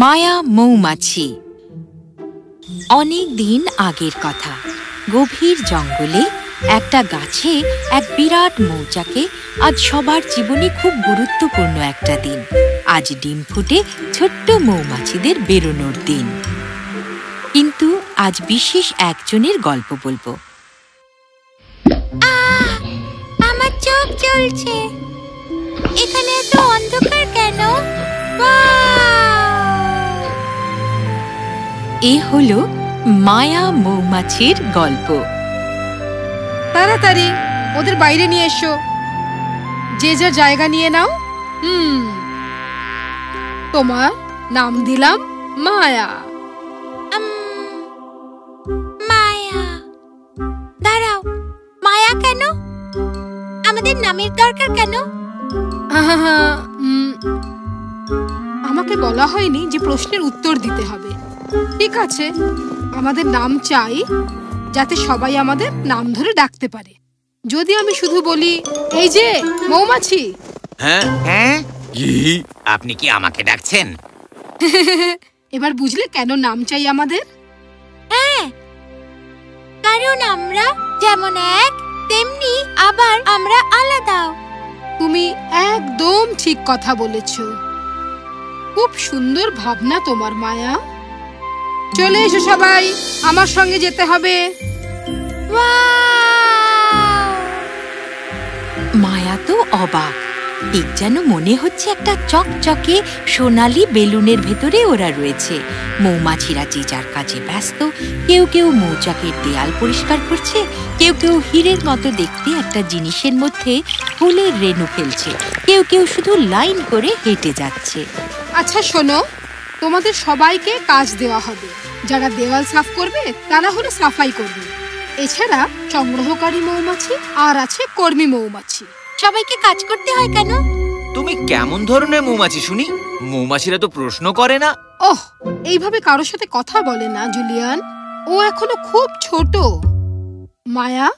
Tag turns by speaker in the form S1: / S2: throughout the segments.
S1: মায়া মৌমাছি। অনেক দিন আগের কথা। গভীর জঙ্গলে একটা গাছে এক বিরাট মৌচাকে আজ সবার জীবনে খুব গুরুত্বপূর্ণ একটা দিন। আজ ডিম ফুটে ছোট্ট মৌমাছিদের বেরোনোর দিন। কিন্তু আজ বিশেষ একজনের গল্প বলব।
S2: আমার চোখ জ্বলছে। এখানে এত অন্ধকার কেন?
S1: এ হলো মায়া মৌমাছির গল্প।
S3: তাড়াতাড়ি ওদের বাইরে নিয়ে এসো। যে যা জায়গা নিয়ে নাও। হুম। তোমার নাম দিলাম মায়া।
S2: মায়া। দাঁড়াও মায়া কেন? আমাদের নামের দরকার কেন?
S3: আমাকে বলা হয়নি যে প্রশ্নের উত্তর দিতে হবে। ঠিক আছে আমাদের নাম চাই যাতে সবাই আমাদের নাম ধরে ডাকতে পারে। যদি আমি শুধু বলি এই যে মৌমাছি!
S4: হ্যাঁ? হ্যাঁ? আপনি কি আমাকে ডাকছেন?
S3: এবার বুঝলে কেন নাম চাই আমাদের?
S2: হ্যাঁ। কারণ আমরা যেমন এক তেমনি আবার আমরা আলাদাও।
S3: তুমি একদম ঠিক কথা বলেছ। খুব সুন্দর ভাবনা তোমার মায়া। চলে এসো সবাই আমার সঙ্গে যেতে হবে।
S1: মায়া তো অবাক। ঠিক যেন মনে হচ্ছে একটা চকচকে সোনালি বেলুনের ভেতরে ওরা রয়েছে। মৌমাছিরা যে যার কাজে ব্যস্ত কেউ কেউ মৌচাকের দেয়াল পরিষ্কার করছে কেউ কেউ হীরের মতো দেখতে একটা জিনিসের মধ্যে ফুলের রেণু ফেলছে কেউ কেউ শুধু লাইন করে হেঁটে যাচ্ছে।
S3: আচ্ছা শোনো তোমাদের সবাইকে কাজ দেওয়া হবে। যারা দেওয়াল সাফ করবে তারা হলো সাফাই করবে। এছাড়া সংগ্রহকারী মৌমাছি আর আছে কর্মী মৌমাছি।
S2: সবাইকে কাজ করতে হয় কেন?
S4: তুমি কেমন ধরনের মৌমাছি শুনি? মৌমাছিরা তো প্রশ্ন করে না।
S3: ওহ এইভাবে কারোর সাথে কথা বলে না জুলিয়ান। ও এখনও খুব ছোট। মায়া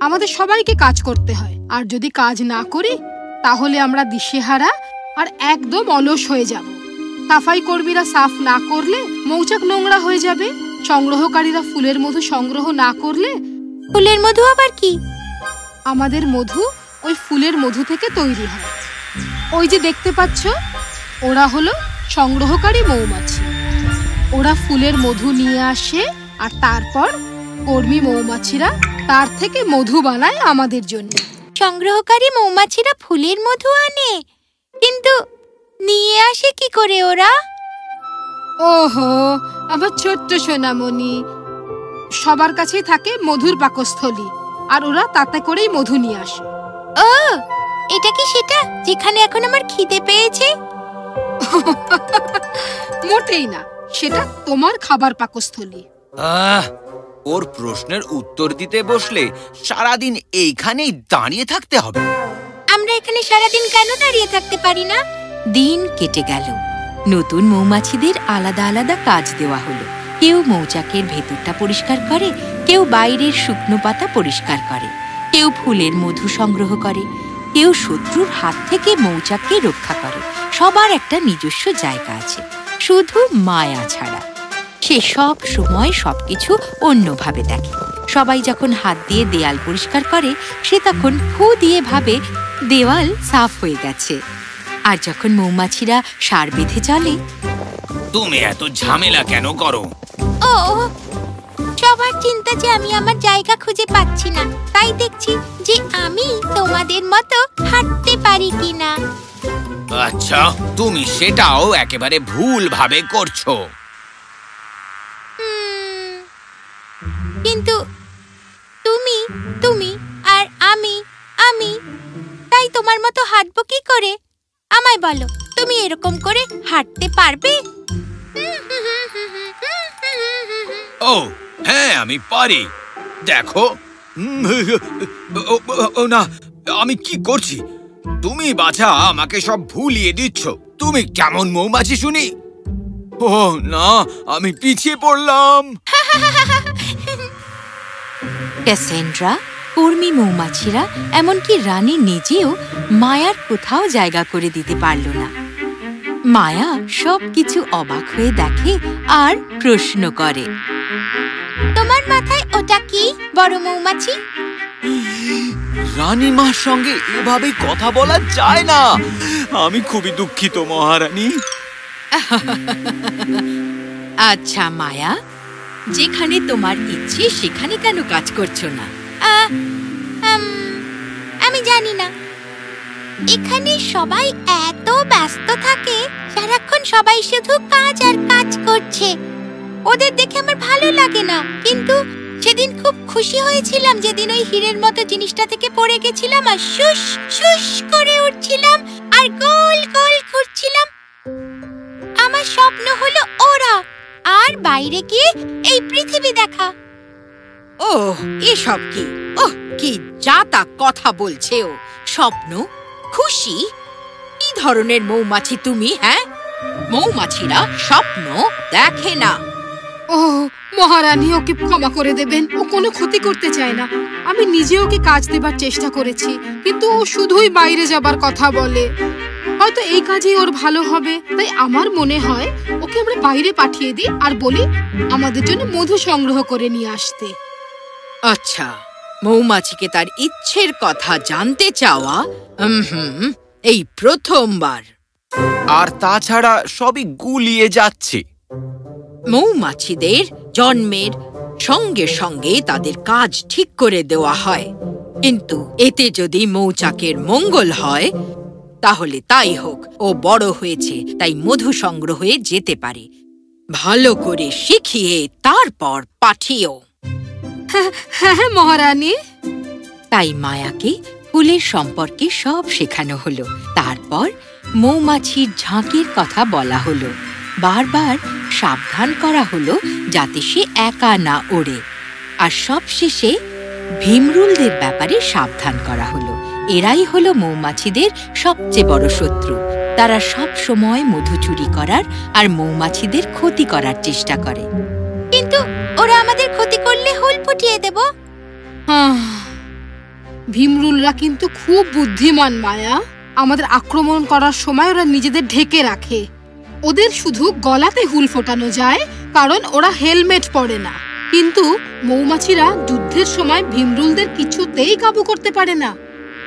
S3: আমাদের সবাইকে কাজ করতে হয়। আর যদি কাজ না করি তাহলে আমরা দিশেহারা আর একদম অলস হয়ে যাব। সাফাই কর্মীরা সাফ না করলে মৌচাক নোংরা হয়ে যাবে। সংগ্রহকারীরা ফুলের মধু সংগ্রহ না করলে
S2: ফুলের মধু আবার কি?
S3: আমাদের মধু ওই ফুলের মধু থেকে তৈরি হয়। ওই যে দেখতে পাচ্ছ ওরা হলো সংগ্রহকারী মৌমাছি। ওরা ফুলের মধু নিয়ে আসে আর তারপর কর্মী মৌমাছিরা তার থেকে মধু বানায় আমাদের জন্য।
S2: সংগ্রহকারী মৌমাছিরা ফুলের মধু আনে কিন্তু নিয়ে আসে কি করে ওরা?
S3: ওহো আমার ছোট্ট সোনামণি। সবার কাছেই থাকে মধুর পাকস্থলী আর ওরা তাতে করেই মধু নিয়ে আসে।
S2: ও এটা কি সেটা যেখানে এখন আমার খিদে পেয়েছে?
S3: মোটেই না সেটা তোমার খাবার পাকস্থলী।
S4: আহ ওর প্রশ্নের উত্তর দিতে বসলে সারাদিন এইখানেই দাঁড়িয়ে থাকতে হবে।
S2: আমরা এখানে সারাদিন কেন দাঁড়িয়ে থাকতে পারি না?
S1: দিন কেটে গেল। নতুন মৌমাছিদের আলাদা আলাদা কাজ দেওয়া হলো। কেউ মৌচাকের ভেতরটা পরিষ্কার করে, কেউ বাইরের শুকনো পাতা পরিষ্কার করে। কেউ ফুলের মধু সংগ্রহ করে, কেউ শত্রুর হাত থেকে মৌচাককে রক্ষা করে। সবার একটা নিজস্ব জায়গা আছে, শুধু মায়া ছাড়া। সে সব সময় সবকিছু অন্যভাবে দেখে। সবাই যখন হাত দিয়ে দেয়াল পরিষ্কার করে, সে তখন ফু দিয়ে ভাবে, দেওয়াল সাফ হয়ে গেছে। আর যখন মৌমাছিরা সার বেঁধে চলে
S4: তুমি এত ঝামেলা কেন করো?
S2: ও সবার চিন্তা যে আমি আমার জায়গা খুঁজে পাচ্ছি না। তাই দেখছি যে আমি তোমাদের মতো হাঁটতে পারি কিনা।
S4: আচ্ছা তুমি সেটাও একেবারে ভুল ভাবে করছ
S2: কিন্তু তুমি তুমি আর আমি আমি তাই তোমার মতো হাঁটবো কি করে? আমায় বলো তুমি এরকম করে হাঁটতে পারবে?
S4: ও হ্যাঁ আমি পারি। দেখো। ও, না আমি কি করছি? তুমি বাছা আমাকে সব ভুলিয়ে দিচ্ছ। তুমি কেমন মৌমাছি শুনি? ও না আমি পিছিয়ে পড়লাম।
S1: ক্যাসেন্ড্রা? কর্মী মৌমাছিরা এমনকি রানী নিজেও মায়ার কোথাও জায়গা করে দিতে পারল না। মায়া সব কিছু অবাক হয়ে দেখে আর প্রশ্ন করে
S2: তোমার মাথায় ওটা কি বড় মৌমাছি?
S4: রানী মার সঙ্গে এভাবে কথা বলা যায় না। আমি খুবই দুঃখিত মহারানী।
S1: আচ্ছা মায়া যেখানে তোমার ইচ্ছে সেখানে কেন কাজ করছ না?
S2: আমি জানি না। এখানে সবাই এত ব্যস্ত থাকে, সারাক্ষণ সবাই শুধু কাজ আর কাজ করছে। ওদের দেখে আমার ভালো লাগে না, কিন্তু সেদিন খুব খুশি হয়েছিলাম যেদিন ওই হীরের মতো জিনিসটা থেকে পড়ে গেছিলাম আর শুশ শুশ করে উঠছিলাম আর গোল গোল ঘুরছিলাম। আমার স্বপ্ন হলো ওরা, আর বাইরে গিয়ে এই পৃথিবী দেখা।
S1: ও এসব কি? ওহ কি যা তা কথা বলছে ও। স্বপ্ন খুশি? কি ধরনের মৌমাছি তুমি হ্যাঁ? মৌমাছিরা স্বপ্ন দেখে না।
S3: ও মহারানী ওকে ক্ষমা করে দেবেন। ও কোনো ক্ষতি করতে চায় না। আমি নিজে ওকে কাজ দেবার চেষ্টা করেছি কিন্তু ও শুধুই বাইরে যাবার কথা বলে। হয়তো এই কাজেই ওর ভালো হবে তাই আমার মনে হয় ওকে আমরা বাইরে পাঠিয়ে দিই আর বলি আমাদের জন্য মধু সংগ্রহ করে নিয়ে আসতে।
S1: আচ্ছা। মৌমাছিকে তার ইচ্ছের কথা জানতে চাওয়া হুম এই প্রথমবার।
S4: আর তাছাড়া সবই গুলিয়ে যাচ্ছে।
S1: মৌমাছিদের জন্মের সঙ্গে সঙ্গে তাদের কাজ ঠিক করে দেওয়া হয়। কিন্তু এতে যদি মৌচাকের মঙ্গল হয় তাহলে তাই হোক ও বড় হয়েছে তাই মধু সংগ্রহে যেতে পারে। ভালো করে শিখিয়ে তারপর পাঠিও।
S3: হ্যাঁ মহারানী।
S1: তাই মায়াকে ফুলের সম্পর্কে সব শেখানো হলো। তারপর মৌমাছির ঝাঁকির কথা বলা হলো। বারবার সাবধান করা হলো যাতে সে একা না ওড়ে। আর সবশেষে ভীমরুলদের ব্যাপারে সাবধান করা হলো। এরাই হলো মৌমাছিদের সবচেয়ে বড় শত্রু। তারা সব সময় মধু চুরি করার আর মৌমাছিদের ক্ষতি করার চেষ্টা করে।
S2: কিন্তু ফুটিয়ে দেব।
S3: ভীমরুলরা কিন্তু খুব বুদ্ধিমান মায়া। আমাদের আক্রমণ করার সময় ওরা নিজেদের ঢেকে রাখে। ওদের শুধু গলাতে হুল ফোটানো যায় কারণ ওরা হেলমেট পরে না। কিন্তু মৌমাছিরা যুদ্ধের সময় ভীমরুলদের কিছুতেই কাবু করতে পারে না।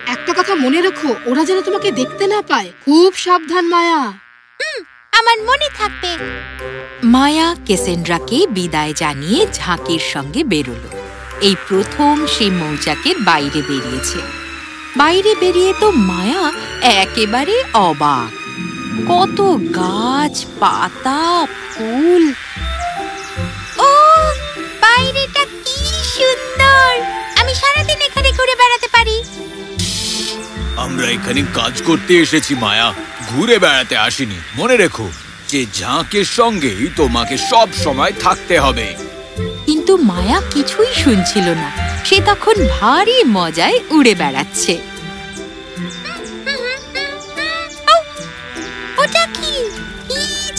S3: একটা কথা মনে রেখো ওরা যেন তোমাকে দেখতে না পায়। খুব সাবধান মায়া।
S2: আমার মনে থাকবে।
S1: মায়া কেসেন্ড্রাকে বিদায় জানিয়ে ঝাঁকির সঙ্গে বেরোলো। এই প্রথম সে মৌচাকের বাইরে বেরিয়েছে। বাইরে বেরিয়ে তো মায়া একেবারে অবাক। কত গাছ, পাতা, ফুল।
S2: ও, বাইরেটা সুন্দর! আমি সারাদিন এখানে বেড়াতে পারি।
S4: আমরা এখানে কাজ করতে এসেছি, মায়া। ঘুরে বেড়াতে আসিনি। মনে রেখো যে সঙ্গেই তোমাকে থাকতে হবে।
S1: কিন্তু মায়া কিছুই শুনছিল না। সে তখন ভারী মজায় উড়ে বেড়াচ্ছে।
S2: ওটা কি?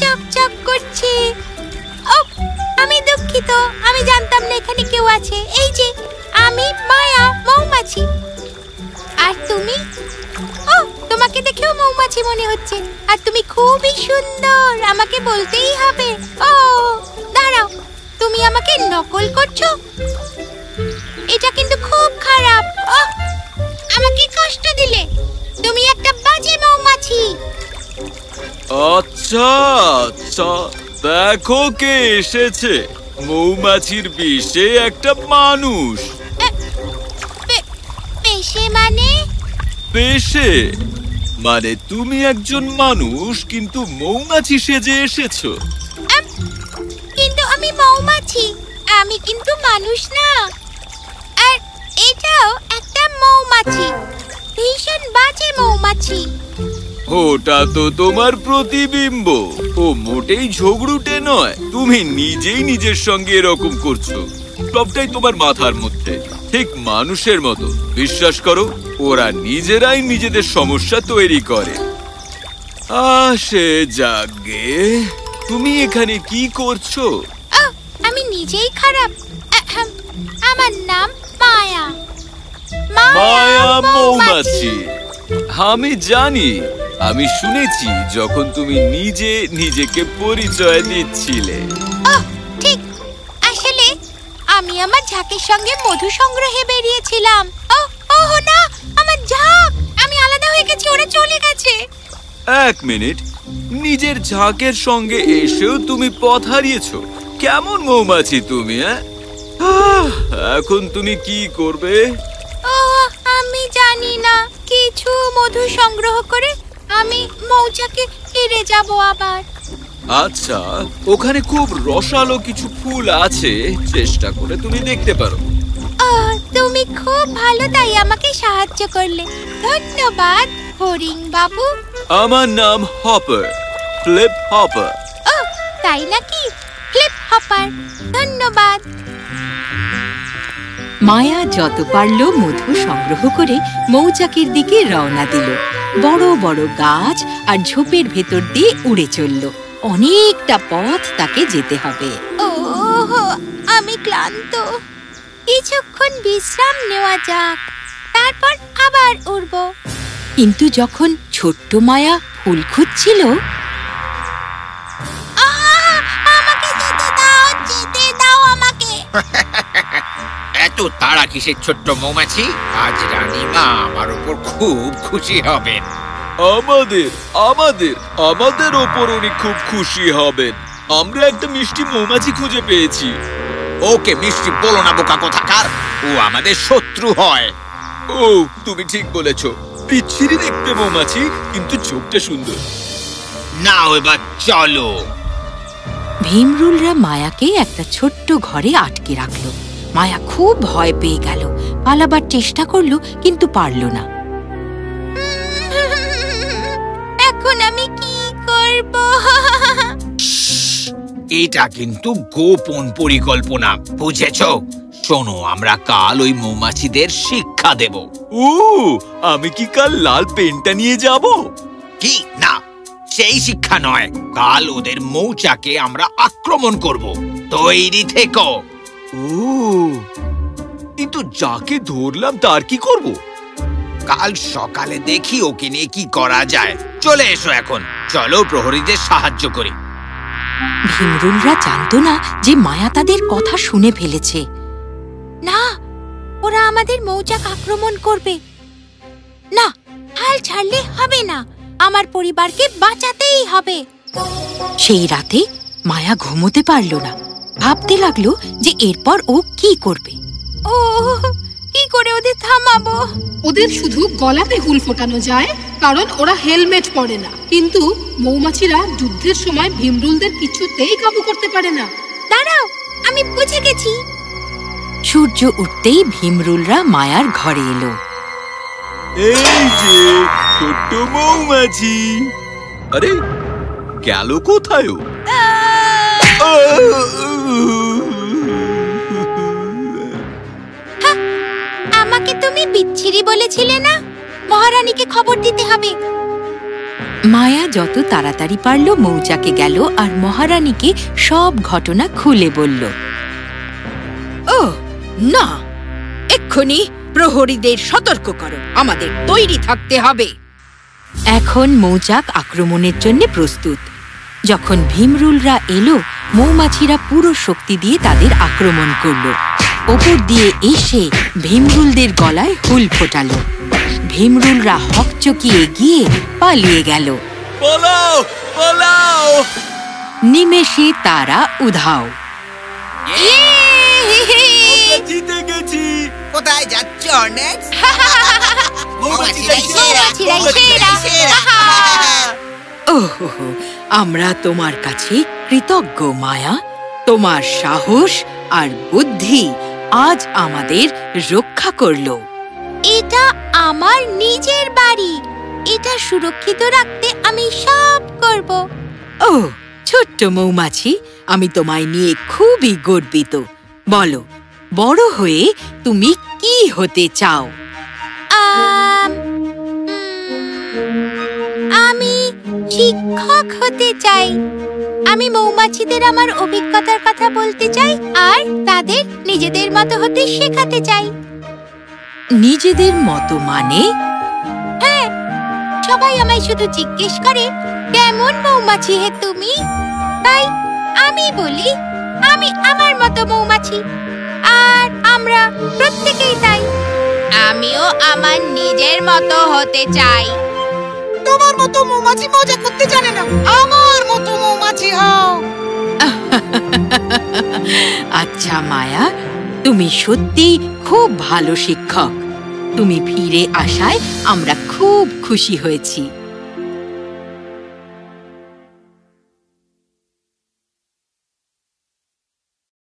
S2: চকচক করছে? আমি দুঃখিত, আমি জানতাম না এখানে কেউ আছে। এই যে, আমি মায়া, মৌমাছি। আর তুমি? ও, তোমাকে দেখেও মৌমাছি মনে হচ্ছে। আর তুমি খুবই সুন্দর, আমাকে বলতেই হবে। ও, দাঁড়াও। তুমি আমাকে নকল করছ? এটা কিন্তু খুব খারাপ। আমাকে কষ্ট দিলে। তুমি একটা বাজে মৌমাছি।
S5: আচ্ছা আচ্ছা। দেখো কে এসেছে। মৌমাছির বিষে একটা মানুষ।
S2: পেশে মানে?
S5: পেশে মানে তুমি একজন মানুষ কিন্তু মৌমাছি সেজে এসেছ।
S2: মৌমাছি, আমি কিন্তু মানুষ না। আর এটাও একটা মৌমাছি, ভীষণ বাজে মৌমাছি।
S5: ওটা তো তোমার প্রতিবিম্ব। ও মোটেই ঝগড়ুটে নয়, তুমি নিজেই নিজের সঙ্গে এরকম করছ। সবটাই তোমার মাথার মধ্যে, ঠিক মানুষের মতো। বিশ্বাস করো, ওরা নিজেরাই নিজেদের সমস্যা তৈরি করে। আসে যাগে। তুমি এখানে কি করছ?
S2: নিজেই খারাপ। আমার নাম মায়া।
S5: মায়া মৌমাছি। আমি জানি আমি শুনেছি যখন তুমি নিজে নিজেকে পরিচয় দিচ্ছিলে।
S2: ঠিক। আসলে আমি আমার ঝাঁকের সঙ্গে মধু সংগ্রহে বেরিয়েছিলাম। ও ওহ না আমার ঝাঁক! আমি আলাদা হয়ে গেছি ওরা চলে গেছে।
S5: এক মিনিট নিজের ঝাঁকের সঙ্গে এসেও তুমি পথ হারিয়েছো। কেমন মৌমাছি তুমি হ্যাঁ? এখন তুমি কি করবে?
S2: আমি জানি না। কিছু মধু সংগ্রহ করে আমি মৌচাকে ফিরে যাব আবার।
S5: আচ্ছা ওখানে খুব রসালো কিছু ফুল আছে চেষ্টা করে তুমি দেখতে পারো।
S2: তুমি খুব ভালো তাই আমাকে সাহায্য করলে। ধন্যবাদ হরিং বাবু।
S5: আমার নাম হপার ফ্লিপ হপার।
S2: ও তাই নাকি? হপার ধন্যবাদ।
S1: মায়া যত পারল মধু সংগ্রহ করে মৌচাকের দিকে রওনা দিল। বড় বড় গাছ আর ঝোপের ভেতর দিয়ে উড়ে চলল। অনেকটা পথ তাকে যেতে হবে।
S2: ও আমি ক্লান্ত। কিছুক্ষণ বিশ্রাম নেওয়া যাক তারপর আবার উড়ব।
S1: কিন্তু যখন ছোট্ট মায়া ফুল খুঁজছিল
S4: এত তাড়া কিসের ছোট্ট মৌমাছি? আজ রানীমা আমার উপর খুব খুশি হবেন।
S5: আমাদের আমাদের আমাদের ওপর উনি খুব খুশি হবেন। আমরা একটা মিষ্টি মৌমাছি খুঁজে পেয়েছি।
S4: ওকে মিষ্টি বলো না বোকা কোথাকার। ও আমাদের শত্রু হয়।
S5: ও তুমি ঠিক বলেছ। বিচ্ছিরি দেখতে মৌমাছি কিন্তু চোখটা সুন্দর।
S4: না এবার চলো।
S1: ভীমরুলরা মায়াকে একটা ছোট্ট ঘরে আটকে রাখল। মায়া খুব ভয় পেয়ে গেল। পালাবার চেষ্টা করল কিন্তু পারল না।
S2: এখন আমি কি করব?
S4: এটা কিন্তু গোপন পরিকল্পনা বুঝেছ? শোনো আমরা কাল ওই মৌমাছিদের শিক্ষা দেব।
S5: ও আমি কি কাল লাল পেনটা নিয়ে যাব?
S4: কি? না সেই শিক্ষা নয়। কাল ওদের মৌচাকে আমরা আক্রমণ করব। তৈরি থেকো।
S5: ও কিন্তু যাকে ধরলাম তার কি করব?
S4: কাল সকালে দেখি ওকে নিয়ে কি করা যায়। চলে এসো এখন। চলো প্রহরীদের সাহায্য করি।
S1: ভীমরুলরা জানতো না যে মায়া তাদের কথা শুনে ফেলেছে।
S2: না ওরা আমাদের মৌচাক আক্রমণ করবে। না হাল ছাড়লে হবে না। আমার পরিবারকে বাঁচাতেই হবে।
S1: সেই রাতে মায়া ঘুমোতে পারল না। ভাবতে লাগল যে এরপর ও কি করবে।
S2: ও কি করে ওদের থামাবো?
S3: ওদের শুধু গলাতে হুল ফোটানো যায় কারণ ওরা হেলমেট পরে না। কিন্তু মৌমাছিরা যুদ্ধের সময় ভীমরুলদের কিছুতেই কাবু করতে পারে না।
S2: দাঁড়াও আমি বুঝে গেছি।
S1: সূর্য উঠতেই ভীমরুলরা মায়ার ঘরে এলো।
S5: এই যে ছোট্ট মৌমাছি আরে গেল কোথায়?
S2: আমাকে তুমি বিচ্ছিরি বলেছিলে না? মহারানীকে খবর দিতে হবে।
S1: মায়া যত তাড়াতাড়ি পারল মৌচাকে গেল আর মহারানীকে সব ঘটনা খুলে বলল। ও না এক্ষুনি প্রহরীদের সতর্ক করো। আমাদের তৈরি থাকতে হবে। এখন মৌচাক আক্রমণের জন্য প্রস্তুত। যখন ভীমরুলরা এলো মৌমাছিরা পুরো শক্তি দিয়ে তাদের আক্রমণ করল। ওপর দিয়ে এসে ভীমরুলদের গলায় হুল ফোটালো। ভীমরুলরা হকচকিয়ে গিয়ে পালিয়ে গেল। নিমেষে তারা উধাও।
S5: জিতে গেছি।
S6: কোথায় যাচ্ছ অর্নেট
S1: আমরা তোমার কাছে কৃতজ্ঞ মায়া তোমার সাহস আর বুদ্ধি আজ আমাদের রক্ষা করল।
S2: এটা আমার নিজের বাড়ি। এটা সুরক্ষিত রাখতে আমি সব করব।
S1: ও ছোট্ট মৌমাছি আমি তোমায় নিয়ে খুবই গর্বিত। বলো বড় হয়ে তুমি কি হতে চাও?
S2: শিক্ষক হতে চাই। আমি মৌমাছিদের আমার অভিজ্ঞতার কথা বলতে চাই আর তাদের নিজেদের মতো হতে শেখাতে চাই।
S1: নিজেদের মতো মানে?
S2: হ্যাঁ সবাই আমায় শুধু জিজ্ঞেস করে কেমন মৌমাছি হে তুমি? তাই আমি বলি আমি আমার মতো মৌমাছি আর আমরা প্রত্যেকেই তাই। আমিও আমার নিজের মতো হতে চাই।
S6: তোমার মতো মৌমাছি মজা করতে জানে না। আমার মতো মৌমাছি হও
S1: আচ্ছা মায়া, তুমি সত্যি খুব ভালো শিক্ষক। তুমি ফিরে আসায় আমরা খুব খুশি হয়েছি।